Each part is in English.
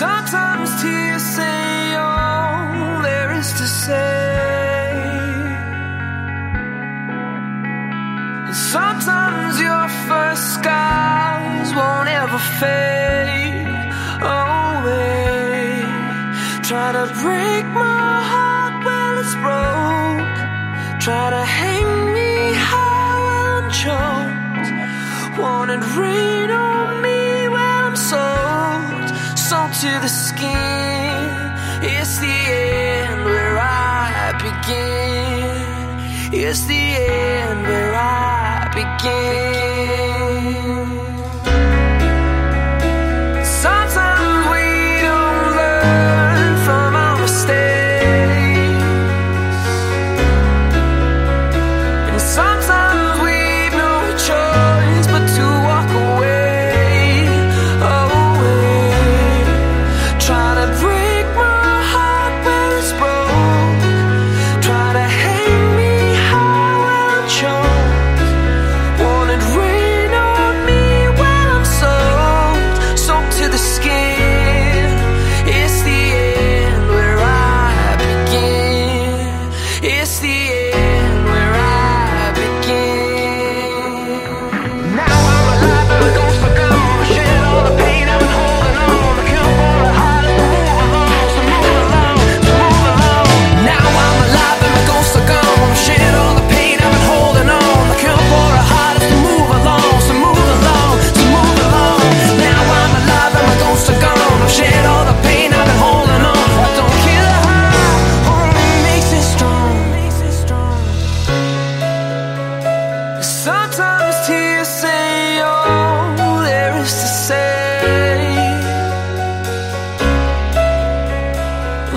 Sometimes tears say all there is to say. And sometimes your first scars won't ever fade away. Try to break my heart while it's broke. Try to hang me high while I'm choked. Won't it rain? to the skin. It's the end where I begin. It's the end where I begin.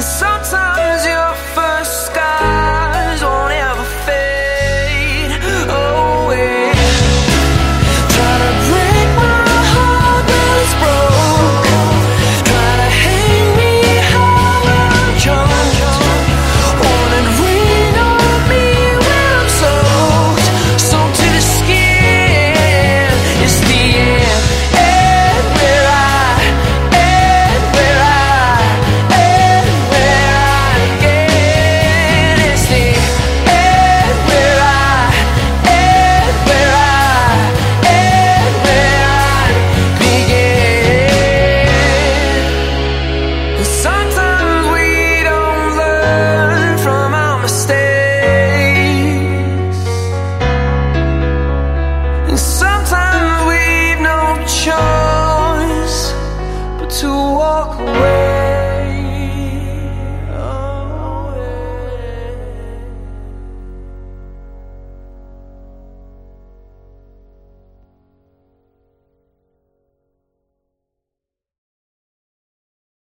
Sometimes